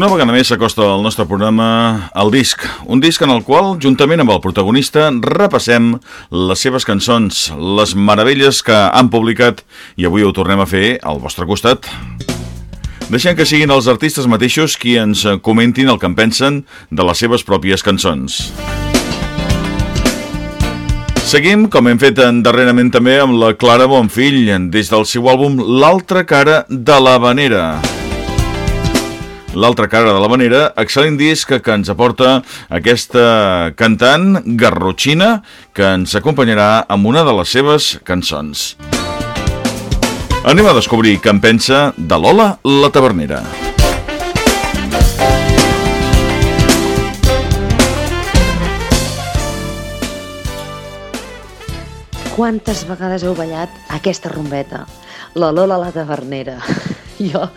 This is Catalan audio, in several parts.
Una vegada més s'acosta al nostre programa El Disc, un disc en el qual, juntament amb el protagonista, repassem les seves cançons, les meravelles que han publicat i avui ho tornem a fer al vostre costat. Deixem que siguin els artistes mateixos qui ens comentin el que en pensen de les seves pròpies cançons. Seguim, com hem fet darrerament també, amb la Clara Bonfill, des del seu àlbum L'altra cara de la Vanera. L'altra cara de la manera, excel·lent disc que ens aporta aquesta cantant garrotxina que ens acompanyarà amb una de les seves cançons. Anem a descobrir què en pensa de Lola la Tavernera. Quantes vegades heu ballat aquesta rombeta? La Lola la Tavernera. Jo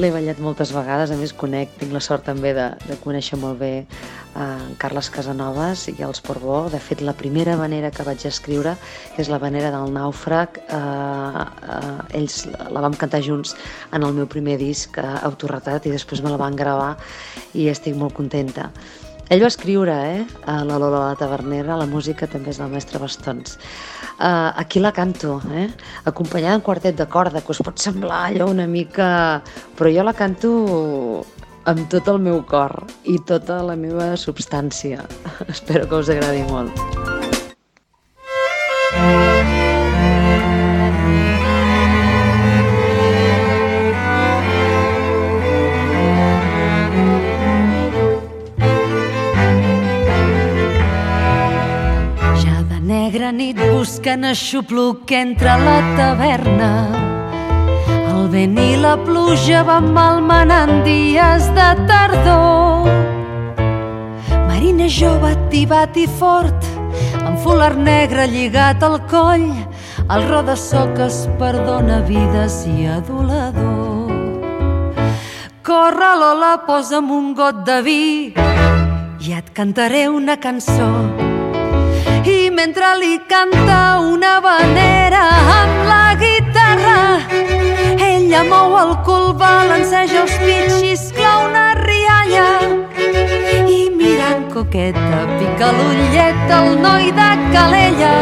L'he ballat moltes vegades, a més conec, tinc la sort també de, de conèixer molt bé eh, Carles Casanovas i els Porbó. De fet, la primera vanera que vaig escriure, és la vanera del nàufrag, eh, eh, ells la vam cantar junts en el meu primer disc eh, autorretat i després me la van gravar i estic molt contenta. Ell va escriure, eh? A la Lola la Tavernera, la música també és del mestre Bastons. Uh, aquí la canto, eh? Acompanyada en quartet de corda, que us pot semblar allò una mica... Però jo la canto amb tot el meu cor i tota la meva substància. Espero que us agradi molt. Nit buscant aixopluc entre la taverna. El vent i la pluja van malmenant dies de tardor. Mariner jove, tibat i fort, amb folar negre lligat al coll, el ro de soques perdona vides i adulador. Corre, Lola, posa'm un got de vi i et cantaré una cançó i mentre li canta una vanera amb la guitarra ella mou el cul, balanceja els pits, xiscla una rialla i mirant coqueta pica l'ullet el noi de Calella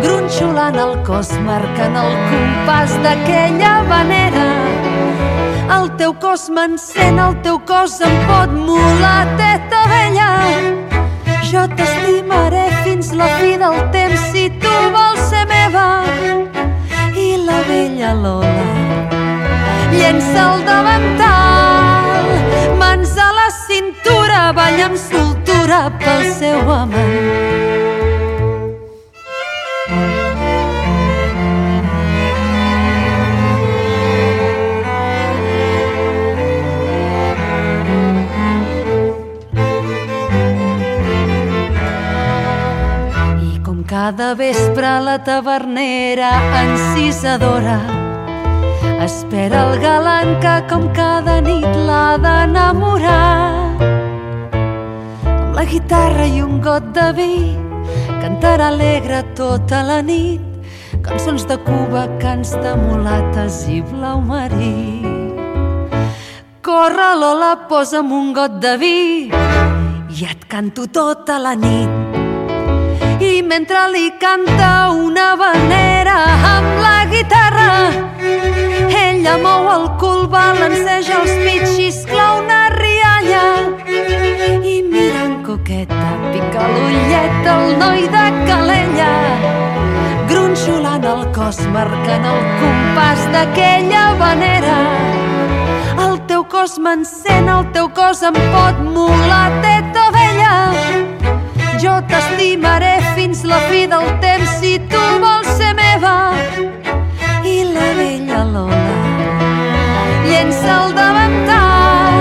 gronxolant el cos marcant el compàs d'aquella vanera el teu cos m'encén, el teu cos em pot molar, teta vella. Jo t'estimaré vella Lola llença el davantal, mans a la cintura, balla amb soltura pel seu amant. Cada vespre la tavernera encisadora espera el galant que com cada nit l'ha d'enamorar. Amb la guitarra i un got de vi cantarà alegre tota la nit cançons de Cuba, cants de mulates i blau marí. Corre, Lola, posa'm un got de vi i et canto tota la nit mentre li canta una vanera amb la guitarra. Ella mou el cul, balanceja els pits, xiscla una rialla i mirant coqueta pica l'ullet el noi de Calella. Gronxolant el cos marcant el compàs d'aquella vanera el teu cos m'encén, el teu cos em pot molar, teta vella. Jo t'estimaré fins la fi del temps si tu vols ser meva. I la vella Lola llença el davantal,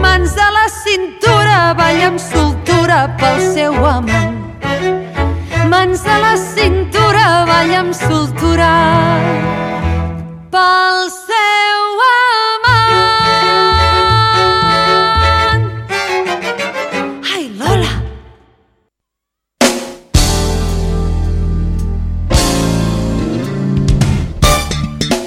mans a la cintura, balla amb soltura pel seu amant. Mans a la cintura, balla amb soltura pel seu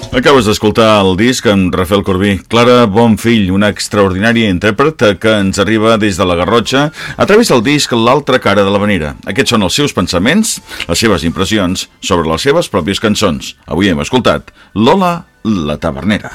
Acabes d'escoltar el disc amb Rafael Corbí. Clara Bonfill, una extraordinària intèrpret que ens arriba des de la Garrotxa a través del disc L'altra cara de la Vanera. Aquests són els seus pensaments, les seves impressions sobre les seves pròpies cançons. Avui hem escoltat Lola, la tavernera.